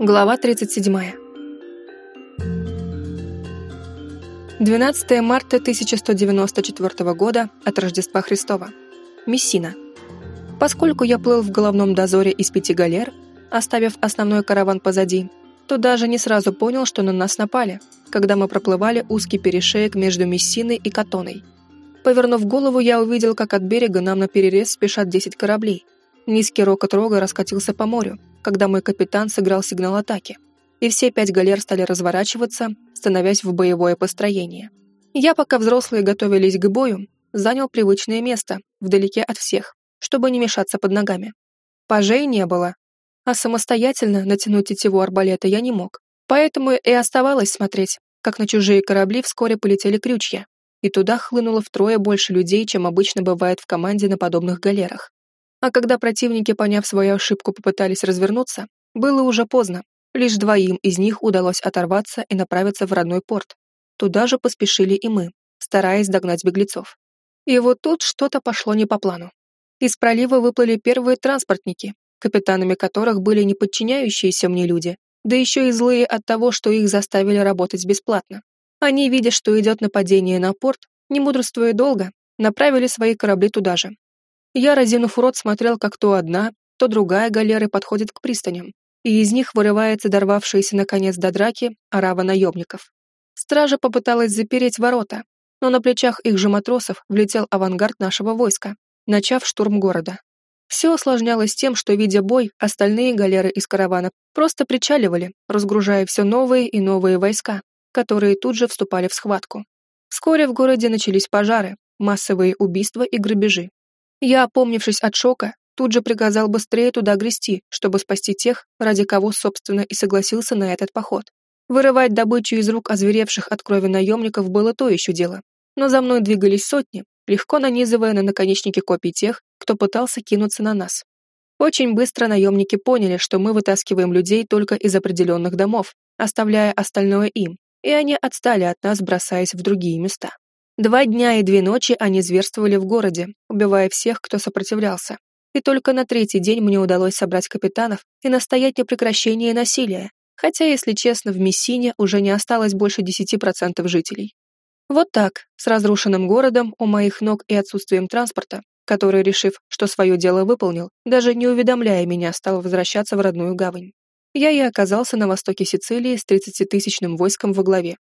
Глава 37. 12 марта 1194 года от Рождества Христова. Мессина. Поскольку я плыл в головном дозоре из пяти галер, оставив основной караван позади, то даже не сразу понял, что на нас напали, когда мы проплывали узкий перешеек между Мессиной и Катоной. Повернув голову, я увидел, как от берега нам на перерез спешат 10 кораблей. Низкий рокот рога раскатился по морю, когда мой капитан сыграл сигнал атаки, и все пять галер стали разворачиваться, становясь в боевое построение. Я, пока взрослые готовились к бою, занял привычное место, вдалеке от всех, чтобы не мешаться под ногами. Пажей не было, а самостоятельно натянуть тетиву арбалета я не мог, поэтому и оставалось смотреть, как на чужие корабли вскоре полетели крючья, и туда хлынуло втрое больше людей, чем обычно бывает в команде на подобных галерах. А когда противники, поняв свою ошибку, попытались развернуться, было уже поздно. Лишь двоим из них удалось оторваться и направиться в родной порт. Туда же поспешили и мы, стараясь догнать беглецов. И вот тут что-то пошло не по плану. Из пролива выплыли первые транспортники, капитанами которых были не подчиняющиеся мне люди, да еще и злые от того, что их заставили работать бесплатно. Они, видя, что идет нападение на порт, не мудрствуя долго, направили свои корабли туда же, я, разинув рот, смотрел, как то одна, то другая галеры подходит к пристаням, и из них вырывается дорвавшаяся наконец до драки орава наемников. Стража попыталась запереть ворота, но на плечах их же матросов влетел авангард нашего войска, начав штурм города. Все осложнялось тем, что, видя бой, остальные галеры из каравана просто причаливали, разгружая все новые и новые войска, которые тут же вступали в схватку. Вскоре в городе начались пожары, массовые убийства и грабежи. Я, опомнившись от шока, тут же приказал быстрее туда грести, чтобы спасти тех, ради кого, собственно, и согласился на этот поход. Вырывать добычу из рук озверевших от крови наемников было то еще дело. Но за мной двигались сотни, легко нанизывая на наконечники копий тех, кто пытался кинуться на нас. Очень быстро наемники поняли, что мы вытаскиваем людей только из определенных домов, оставляя остальное им, и они отстали от нас, бросаясь в другие места. Два дня и две ночи они зверствовали в городе, убивая всех, кто сопротивлялся. И только на третий день мне удалось собрать капитанов и настоять на прекращении насилия, хотя, если честно, в Мессине уже не осталось больше 10% жителей. Вот так, с разрушенным городом у моих ног и отсутствием транспорта, который, решив, что свое дело выполнил, даже не уведомляя меня, стал возвращаться в родную гавань. Я и оказался на востоке Сицилии с 30-тысячным войском во главе,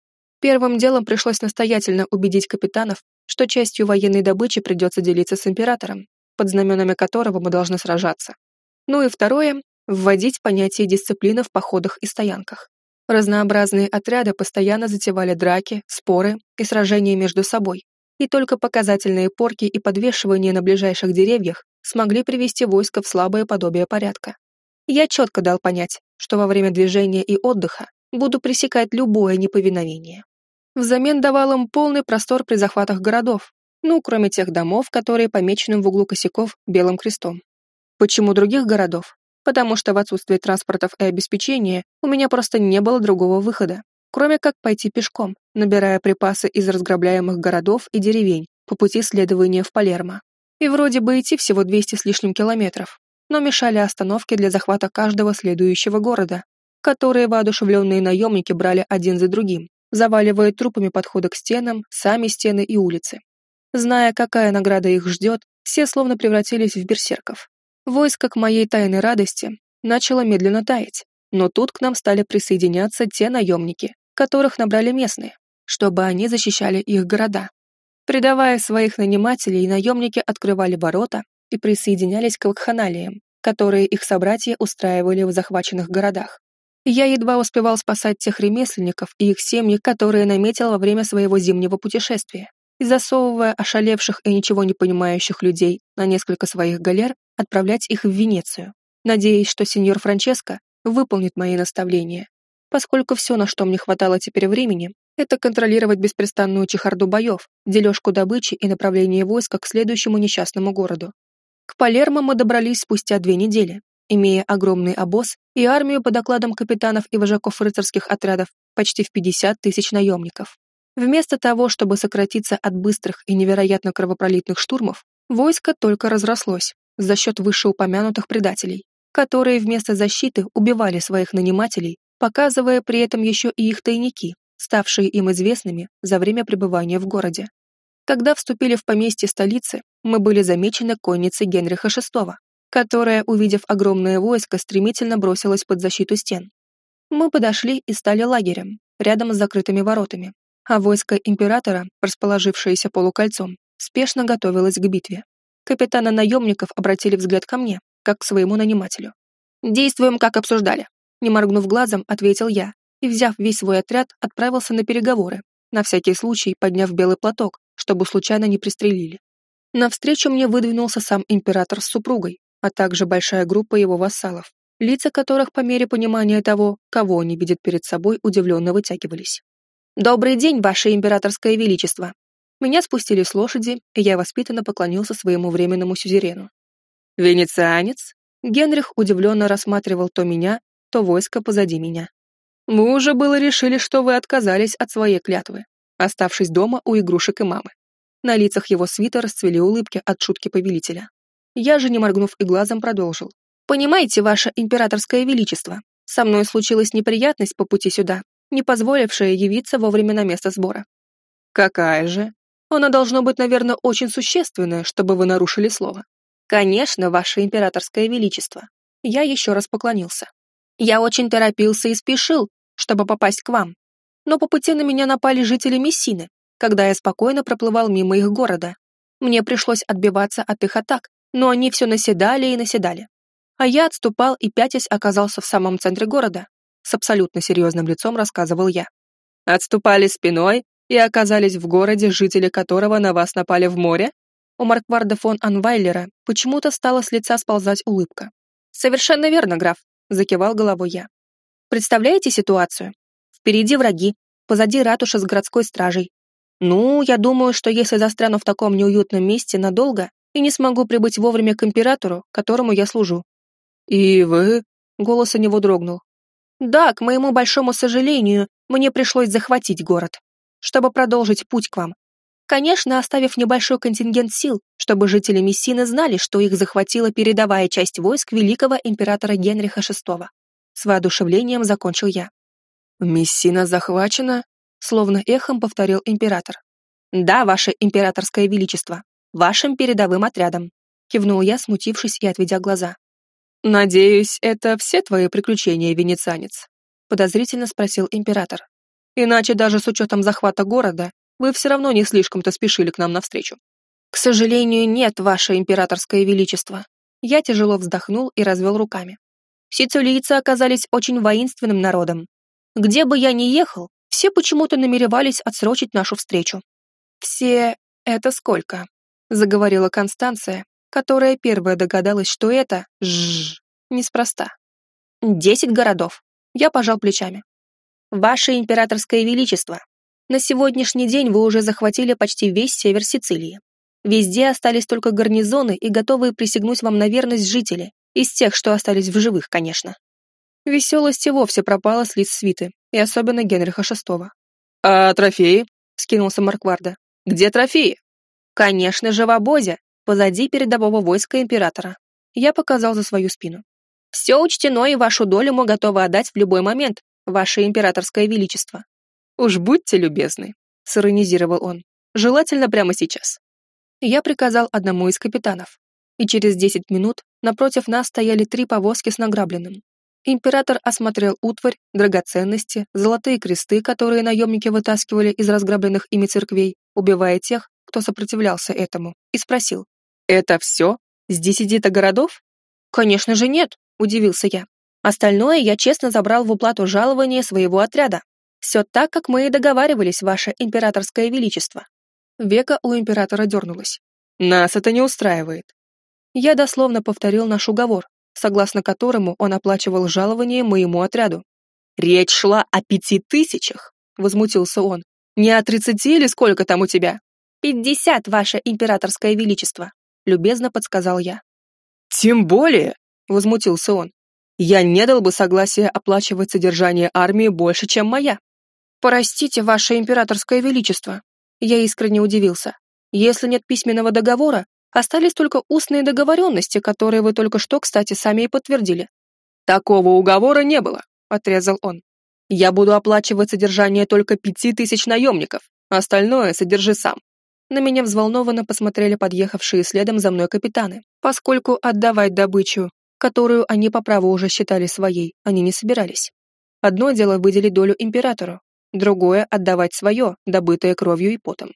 Первым делом пришлось настоятельно убедить капитанов, что частью военной добычи придется делиться с императором, под знаменами которого мы должны сражаться. Ну и второе — вводить понятие дисциплины в походах и стоянках. Разнообразные отряды постоянно затевали драки, споры и сражения между собой, и только показательные порки и подвешивания на ближайших деревьях смогли привести войско в слабое подобие порядка. Я четко дал понять, что во время движения и отдыха буду пресекать любое неповиновение. Взамен давал им полный простор при захватах городов, ну, кроме тех домов, которые помечены в углу косяков белым крестом. Почему других городов? Потому что в отсутствие транспортов и обеспечения у меня просто не было другого выхода, кроме как пойти пешком, набирая припасы из разграбляемых городов и деревень по пути следования в Палермо. И вроде бы идти всего 200 с лишним километров, но мешали остановки для захвата каждого следующего города, которые воодушевленные наемники брали один за другим, заваливая трупами подходы к стенам, сами стены и улицы. Зная, какая награда их ждет, все словно превратились в берсерков. Войско к моей тайной радости начало медленно таять, но тут к нам стали присоединяться те наемники, которых набрали местные, чтобы они защищали их города. Предавая своих нанимателей, наемники открывали ворота и присоединялись к вакханалиям, которые их собратья устраивали в захваченных городах. Я едва успевал спасать тех ремесленников и их семьи, которые наметил во время своего зимнего путешествия, и засовывая ошалевших и ничего не понимающих людей на несколько своих галер, отправлять их в Венецию, надеясь, что сеньор Франческо выполнит мои наставления, поскольку все, на что мне хватало теперь времени, это контролировать беспрестанную чехарду боев, дележку добычи и направление войска к следующему несчастному городу. К Палермо мы добрались спустя две недели, имея огромный обоз и армию по докладам капитанов и вожаков рыцарских отрядов почти в 50 тысяч наемников. Вместо того, чтобы сократиться от быстрых и невероятно кровопролитных штурмов, войско только разрослось за счет вышеупомянутых предателей. которые вместо защиты убивали своих нанимателей, показывая при этом еще и их тайники, ставшие им известными за время пребывания в городе. Когда вступили в поместье столицы, мы были замечены конницей Генриха VI, которая, увидев огромное войско, стремительно бросилась под защиту стен. Мы подошли и стали лагерем, рядом с закрытыми воротами, а войско императора, расположившееся полукольцом, спешно готовилось к битве. Капитаны наемников обратили взгляд ко мне, как к своему нанимателю. «Действуем, как обсуждали», — не моргнув глазом, ответил я, и, взяв весь свой отряд, отправился на переговоры, на всякий случай подняв белый платок, чтобы случайно не пристрелили. Навстречу мне выдвинулся сам император с супругой, а также большая группа его вассалов, лица которых по мере понимания того, кого они видят перед собой, удивленно вытягивались. «Добрый день, ваше императорское величество!» Меня спустили с лошади, и я воспитанно поклонился своему временному сюзерену. «Венецианец?» Генрих удивленно рассматривал то меня, то войско позади меня. «Мы уже было решили, что вы отказались от своей клятвы, оставшись дома у игрушек и мамы. На лицах его свита расцвели улыбки от шутки повелителя. Я же, не моргнув и глазом, продолжил. «Понимаете, ваше императорское величество, со мной случилась неприятность по пути сюда, не позволившая явиться вовремя на место сбора». «Какая же? Она должно быть, наверное, очень существенная, чтобы вы нарушили слово». «Конечно, ваше императорское величество». Я еще раз поклонился. «Я очень торопился и спешил, чтобы попасть к вам. Но по пути на меня напали жители Мессины, когда я спокойно проплывал мимо их города. Мне пришлось отбиваться от их атак, но они все наседали и наседали. А я отступал и пятясь оказался в самом центре города. С абсолютно серьезным лицом рассказывал я. Отступали спиной и оказались в городе, жители которого на вас напали в море? У Маркварда фон Анвайлера почему-то стала с лица сползать улыбка. «Совершенно верно, граф», — закивал головой я. «Представляете ситуацию? Впереди враги, позади ратуша с городской стражей, ну, я думаю, что если застряну в таком неуютном месте надолго и не смогу прибыть вовремя к императору, которому я служу. И вы? Голос у него дрогнул. Да, к моему большому сожалению, мне пришлось захватить город, чтобы продолжить путь к вам. Конечно, оставив небольшой контингент сил, чтобы жители Мессины знали, что их захватила передовая часть войск великого императора Генриха VI. С воодушевлением закончил я. «Мессина захвачена?» словно эхом повторил император. «Да, ваше императорское величество, вашим передовым отрядом», кивнул я, смутившись и отведя глаза. «Надеюсь, это все твои приключения, венецианец?» подозрительно спросил император. «Иначе даже с учетом захвата города вы все равно не слишком-то спешили к нам навстречу». «К сожалению, нет, ваше императорское величество». Я тяжело вздохнул и развел руками. Сицилийцы оказались очень воинственным народом. Где бы я ни ехал, все почему-то намеревались отсрочить нашу встречу. «Все... это сколько?» — заговорила Констанция, которая первая догадалась, что это «жжж» неспроста. «Десять городов». Я пожал плечами. «Ваше императорское величество, на сегодняшний день вы уже захватили почти весь север Сицилии. Везде остались только гарнизоны и готовые присягнуть вам на верность жители, из тех, что остались в живых, конечно». Веселость и вовсе пропала с лиц свиты, и особенно Генриха VI. «А трофеи?» — скинулся Маркварда. «Где трофеи?» «Конечно же, в обозе, позади передового войска императора». Я показал за свою спину. «Все учтено, и вашу долю мы готовы отдать в любой момент, ваше императорское величество». «Уж будьте любезны», — сиронизировал он. «Желательно прямо сейчас». Я приказал одному из капитанов, и через десять минут напротив нас стояли три повозки с награбленным. Император осмотрел утварь, драгоценности, золотые кресты, которые наемники вытаскивали из разграбленных ими церквей, убивая тех, кто сопротивлялся этому, и спросил. «Это все? С десяти-то городов?» «Конечно же нет», — удивился я. «Остальное я честно забрал в уплату жалования своего отряда. Все так, как мы и договаривались, ваше императорское величество». Века у императора дернулась. «Нас это не устраивает». Я дословно повторил наш уговор, согласно которому он оплачивал жалование моему отряду. «Речь шла о пяти тысячах!» — возмутился он. «Не о тридцати или сколько там у тебя?» «Пятьдесят, ваше императорское величество», — любезно подсказал я. «Тем более!» — возмутился он. «Я не дал бы согласия оплачивать содержание армии больше, чем моя». «Простите, ваше императорское величество», — я искренне удивился. «Если нет письменного договора, Остались только устные договоренности, которые вы только что, кстати, сами и подтвердили. Такого уговора не было, отрезал он. Я буду оплачивать содержание только пяти тысяч наемников, остальное содержи сам. На меня взволнованно посмотрели подъехавшие следом за мной капитаны, поскольку отдавать добычу, которую они по праву уже считали своей, они не собирались. Одно дело выделить долю императору, другое — отдавать свое, добытое кровью и потом.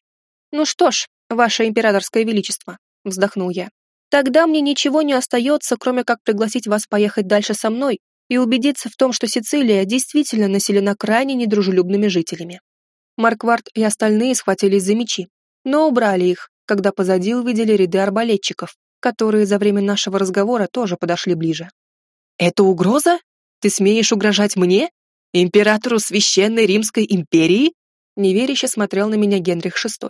«Ну что ж, ваше императорское величество», — вздохнул я, «тогда мне ничего не остается, кроме как пригласить вас поехать дальше со мной и убедиться в том, что Сицилия действительно населена крайне недружелюбными жителями». Марквард и остальные схватились за мечи, но убрали их, когда позади увидели ряды арбалетчиков, которые за время нашего разговора тоже подошли ближе. «Это угроза? Ты смеешь угрожать мне? Императору Священной Римской империи?» Неверяще смотрел на меня Генрих VI.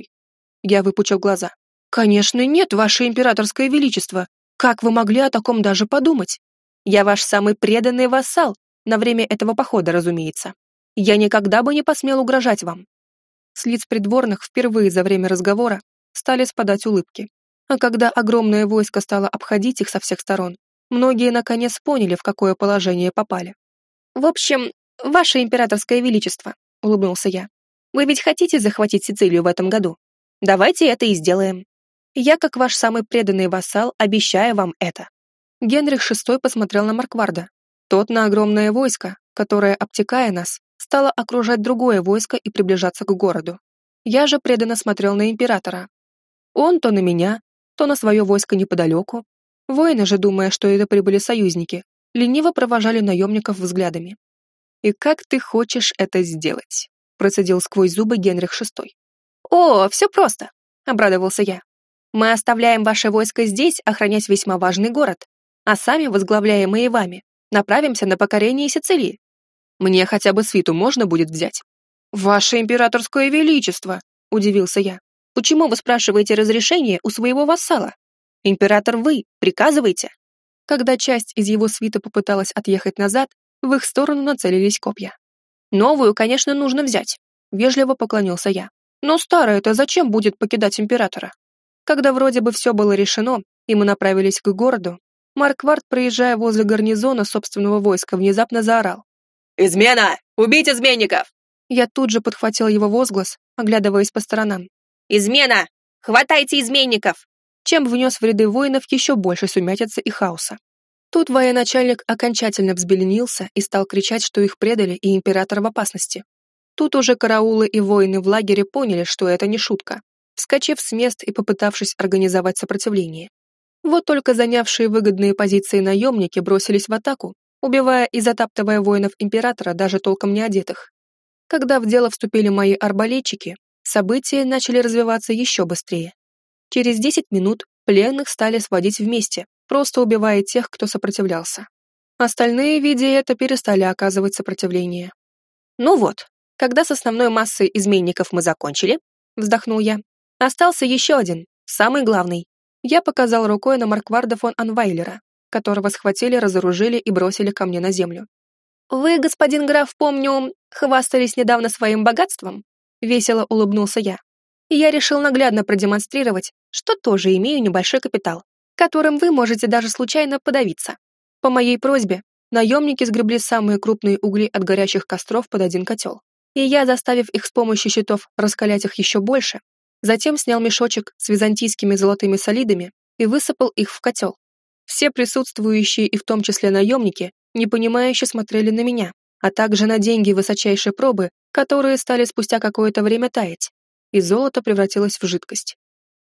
Я выпучил глаза. «Конечно нет, ваше императорское величество. Как вы могли о таком даже подумать? Я ваш самый преданный вассал, на время этого похода, разумеется. Я никогда бы не посмел угрожать вам. С лиц придворных впервые за время разговора стали спадать улыбки. А когда огромное войско стало обходить их со всех сторон, многие наконец поняли, в какое положение попали. «В общем, ваше императорское величество», — улыбнулся я, «вы ведь хотите захватить Сицилию в этом году? Давайте это и сделаем. Я, как ваш самый преданный вассал, обещаю вам это». Генрих VI посмотрел на Маркварда. Тот на огромное войско, которое, обтекая нас, стало окружать другое войско и приближаться к городу. Я же преданно смотрел на императора. Он то на меня, то на свое войско неподалеку. Воины же, думая, что это прибыли союзники, лениво провожали наемников взглядами. «И как ты хочешь это сделать?» процедил сквозь зубы Генрих VI. «О, все просто», — обрадовался я. «Мы оставляем ваше войско здесь охранять весьма важный город, а сами, возглавляемые вами, направимся на покорение Сицилии. Мне хотя бы свиту можно будет взять?» «Ваше императорское величество!» — удивился я. «Почему вы спрашиваете разрешение у своего вассала? Император вы, приказывайте!» Когда часть из его свита попыталась отъехать назад, в их сторону нацелились копья. «Новую, конечно, нужно взять», — вежливо поклонился я. «Но старая-то зачем будет покидать императора?» Когда вроде бы все было решено, и мы направились к городу, Марквард, проезжая возле гарнизона собственного войска, внезапно заорал. «Измена! Убить изменников!» Я тут же подхватил его возглас, оглядываясь по сторонам. «Измена! Хватайте изменников!» Чем внес в ряды воинов еще больше сумятицы и хаоса. Тут военачальник окончательно взбеленился и стал кричать, что их предали и император в опасности. Тут уже караулы и воины в лагере поняли, что это не шутка, вскочив с мест и попытавшись организовать сопротивление. Вот только занявшие выгодные позиции наемники бросились в атаку, убивая и затаптывая воинов императора, даже толком не одетых. Когда в дело вступили мои арбалетчики, события начали развиваться еще быстрее. Через 10 минут пленных стали сводить вместе, просто убивая тех, кто сопротивлялся. Остальные, видя это, перестали оказывать сопротивление. «Ну вот, когда с основной массой изменников мы закончили», вздохнул я, остался еще один, самый главный. Я показал рукой на Маркварда фон Анвайлера, которого схватили, разоружили и бросили ко мне на землю. «Вы, господин граф, помню, хвастались недавно своим богатством?» Весело улыбнулся я. «Я решил наглядно продемонстрировать, что тоже имею небольшой капитал, которым вы можете даже случайно подавиться. По моей просьбе, наемники сгребли самые крупные угли от горящих костров под один котел. И я, заставив их с помощью щитов раскалять их еще больше, затем снял мешочек с византийскими золотыми солидами и высыпал их в котел. Все присутствующие и в том числе наемники непонимающе смотрели на меня, а также на деньги высочайшей пробы, которые стали спустя какое-то время таять, и золото превратилось в жидкость.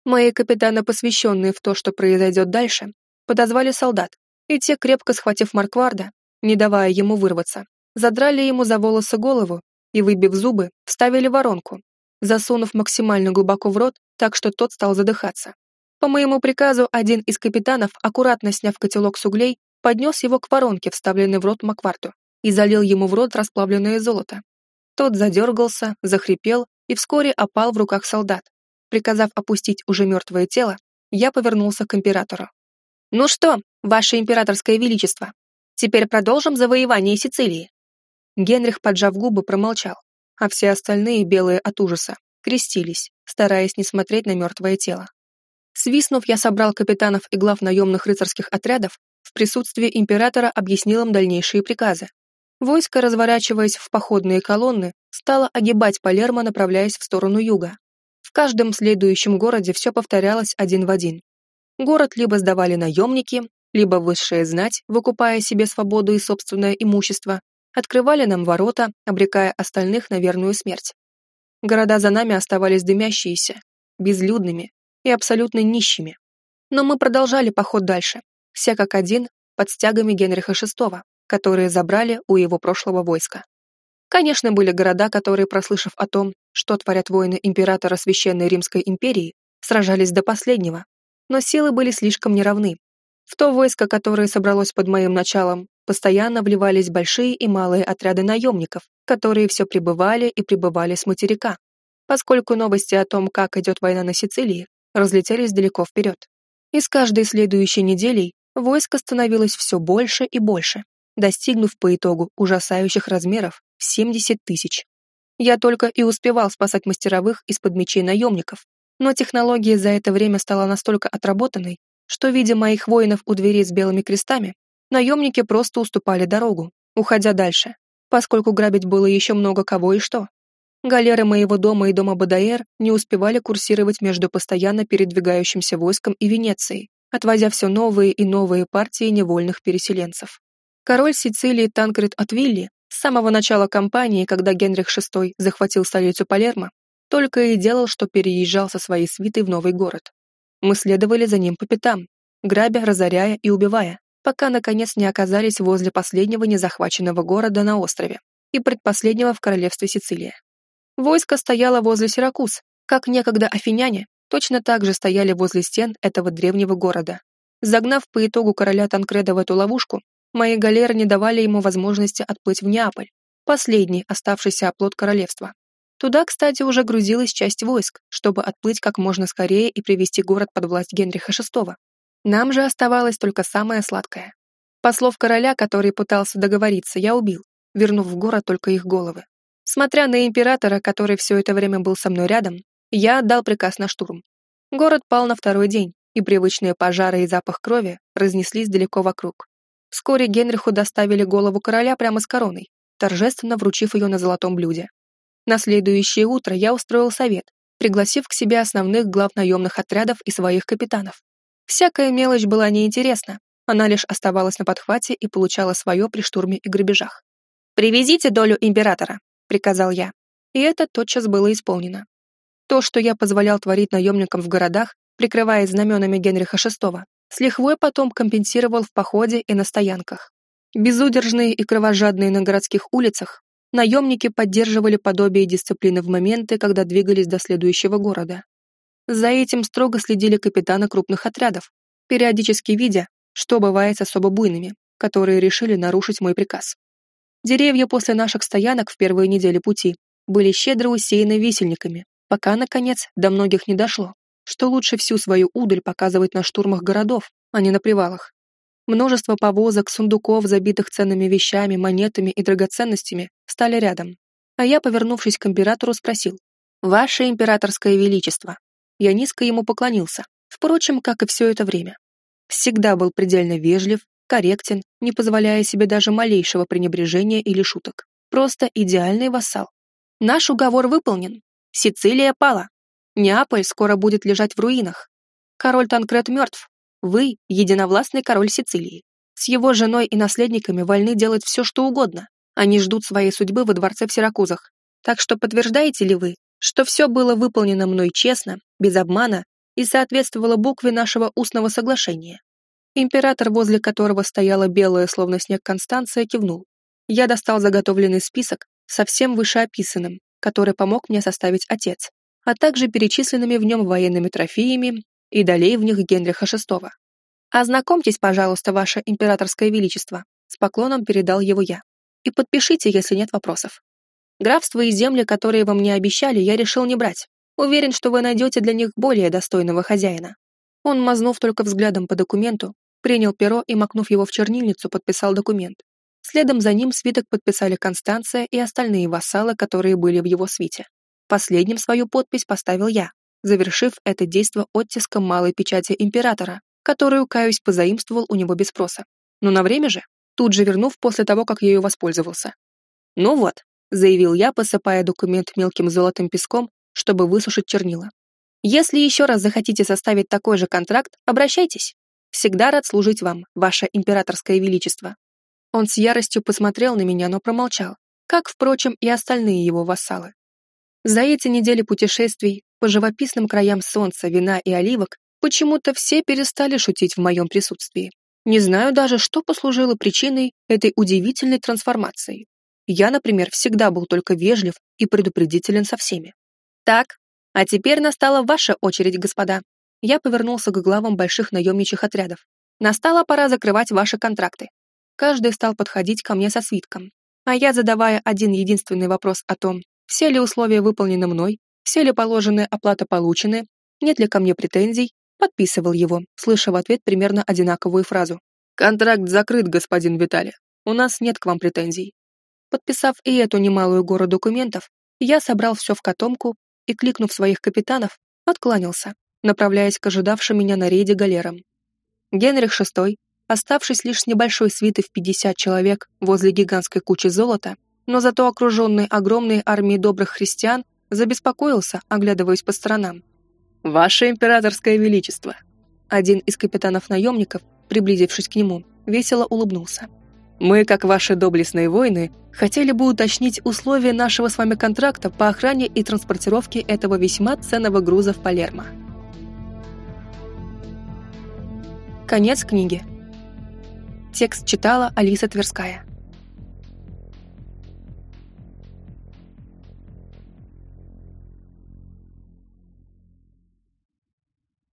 Мои капитаны, посвященные в то, что произойдет дальше, подозвали солдат, и те, крепко схватив Маркварда, не давая ему вырваться, задрали ему за волосы голову и, выбив зубы, вставили воронку, засунув максимально глубоко в рот, так что тот стал задыхаться. По моему приказу, один из капитанов, аккуратно сняв котелок с углей, поднес его к воронке, вставленной в рот Макварту, и залил ему в рот расплавленное золото. Тот задергался, захрипел и вскоре опал в руках солдат. Приказав опустить уже мертвое тело, я повернулся к императору. «Ну что, ваше императорское величество, теперь продолжим завоевание Сицилии?» Генрих, поджав губы, промолчал, а все остальные, белые от ужаса, крестились, стараясь не смотреть на мертвое тело. Свистнув, я собрал капитанов и глав наемных рыцарских отрядов, в присутствии императора объяснил им дальнейшие приказы. Войско, разворачиваясь в походные колонны, стало огибать Палермо, направляясь в сторону юга. В каждом следующем городе все повторялось один в один. Город либо сдавали наемники, либо высшая знать, выкупая себе свободу и собственное имущество, открывали нам ворота, обрекая остальных на верную смерть. Города за нами оставались дымящиеся, безлюдными и абсолютно нищими. Но мы продолжали поход дальше, все как один, под стягами Генриха VI, которые забрали у его прошлого войска. Конечно, были города, которые, прослышав о том, что творят воины императора Священной Римской империи, сражались до последнего, но силы были слишком неравны. В то войско, которое собралось под моим началом, постоянно вливались большие и малые отряды наемников, которые все прибывали и прибывали с материка, поскольку новости о том, как идет война на Сицилии, разлетелись далеко вперед. И с каждой следующей неделей войско становилось все больше и больше, достигнув по итогу ужасающих размеров в 70 тысяч. Я только и успевал спасать мастеровых из-под мечей наемников, но технология за это время стала настолько отработанной, что, видя моих воинов у дверей с белыми крестами, наемники просто уступали дорогу, уходя дальше, поскольку грабить было еще много кого и что. Галеры моего дома и дома Бадаэр не успевали курсировать между постоянно передвигающимся войском и Венецией, отвозя все новые и новые партии невольных переселенцев. Король Сицилии Танкред от Вилли с самого начала кампании, когда Генрих VI захватил столицу Палермо, только и делал, что переезжал со своей свитой в новый город. Мы следовали за ним по пятам, грабя, разоряя и убивая, пока, наконец, не оказались возле последнего незахваченного города на острове и предпоследнего в королевстве Сицилия. Войско стояло возле Сиракуз, как некогда афиняне точно так же стояли возле стен этого древнего города. Загнав по итогу короля Танкреда в эту ловушку, мои галеры не давали ему возможности отплыть в Неаполь, последний оставшийся оплот королевства. Туда, кстати, уже грузилась часть войск, чтобы отплыть как можно скорее и привести город под власть Генриха VI. Нам же оставалось только самое сладкое. Послов короля, который пытался договориться, я убил, вернув в город только их головы. Смотря на императора, который все это время был со мной рядом, я отдал приказ на штурм. Город пал на второй день, и привычные пожары и запах крови разнеслись далеко вокруг. Вскоре Генриху доставили голову короля прямо с короной, торжественно вручив ее на золотом блюде. На следующее утро я устроил совет, пригласив к себе основных глав наемных отрядов и своих капитанов. Всякая мелочь была неинтересна, она лишь оставалась на подхвате и получала свое при штурме и грабежах. «Привезите долю императора», — приказал я. И это тотчас было исполнено. То, что я позволял творить наемникам в городах, прикрываясь знаменами Генриха VI, с лихвой потом компенсировал в походе и на стоянках. Безудержные и кровожадные на городских улицах, наемники поддерживали подобие дисциплины в моменты, когда двигались до следующего города. За этим строго следили капитаны крупных отрядов, периодически видя, что бывает с особо буйными, которые решили нарушить мой приказ. Деревья после наших стоянок в первые недели пути были щедро усеяны висельниками, пока, наконец, до многих не дошло, что лучше всю свою удаль показывать на штурмах городов, а не на привалах. Множество повозок, сундуков, забитых ценными вещами, монетами и драгоценностями, стали рядом. А я, повернувшись к императору, спросил. «Ваше императорское величество». Я низко ему поклонился, впрочем, как и все это время. Всегда был предельно вежлив, корректен, не позволяя себе даже малейшего пренебрежения или шуток. Просто идеальный вассал. Наш уговор выполнен. Сицилия пала. Неаполь скоро будет лежать в руинах. Король Танкред мертв, вы — единовластный король Сицилии. С его женой и наследниками вольны делать все, что угодно. Они ждут своей судьбы во дворце в Сиракузах. Так что подтверждаете ли вы, что все было выполнено мной честно, без обмана и соответствовало букве нашего устного соглашения?» Император, возле которого стояла белая, словно снег Констанция, кивнул. Я достал заготовленный список со всем вышеописанным, который помог мне составить отец, а также перечисленными в нем военными трофеями и долей в них Генриха VI. «Ознакомьтесь, пожалуйста, ваше императорское величество», с поклоном передал его я. «И подпишите, если нет вопросов. Графства и земли, которые вам не обещали, я решил не брать. Уверен, что вы найдете для них более достойного хозяина». Он, мазнув только взглядом по документу, принял перо и, макнув его в чернильницу, подписал документ. Следом за ним свиток подписали Констанция и остальные вассалы, которые были в его свите. Последним свою подпись поставил я, завершив это действо оттиском малой печати императора, которую, каюсь, позаимствовал у него без спроса. Но на время же, тут же вернув после того, как ею воспользовался. «Ну вот», — заявил я, посыпая документ мелким золотым песком, чтобы высушить чернила. «Если еще раз захотите составить такой же контракт, обращайтесь. Всегда рад служить вам, ваше императорское величество». Он с яростью посмотрел на меня, но промолчал, как, впрочем, и остальные его вассалы. За эти недели путешествий по живописным краям солнца, вина и оливок почему-то все перестали шутить в моем присутствии. Не знаю даже, что послужило причиной этой удивительной трансформации. Я, например, всегда был только вежлив и предупредителен со всеми. Так, а теперь настала ваша очередь, господа. Я повернулся к главам больших наемничьих отрядов. Настала пора закрывать ваши контракты. Каждый стал подходить ко мне со свитком, а я, задавая один единственный вопрос о том, все ли условия выполнены мной, все ли положенная оплата получены, нет ли ко мне претензий, подписывал его, слыша в ответ примерно одинаковую фразу. «Контракт закрыт, господин Виталий. У нас нет к вам претензий». Подписав и эту немалую гору документов, я собрал все в котомку и, кликнув своих капитанов, откланялся, направляясь к ожидавшим меня на рейде галерам. Генрих VI, оставшись лишь с небольшой свитой в 50 человек возле гигантской кучи золота, но зато окруженный огромной армией добрых христиан, забеспокоился, оглядываясь по сторонам. «Ваше императорское величество!» Один из капитанов-наемников, приблизившись к нему, весело улыбнулся. «Мы, как ваши доблестные воины, хотели бы уточнить условия нашего с вами контракта по охране и транспортировке этого весьма ценного груза в Палермо». Конец книги. Текст читала Алиса Тверская.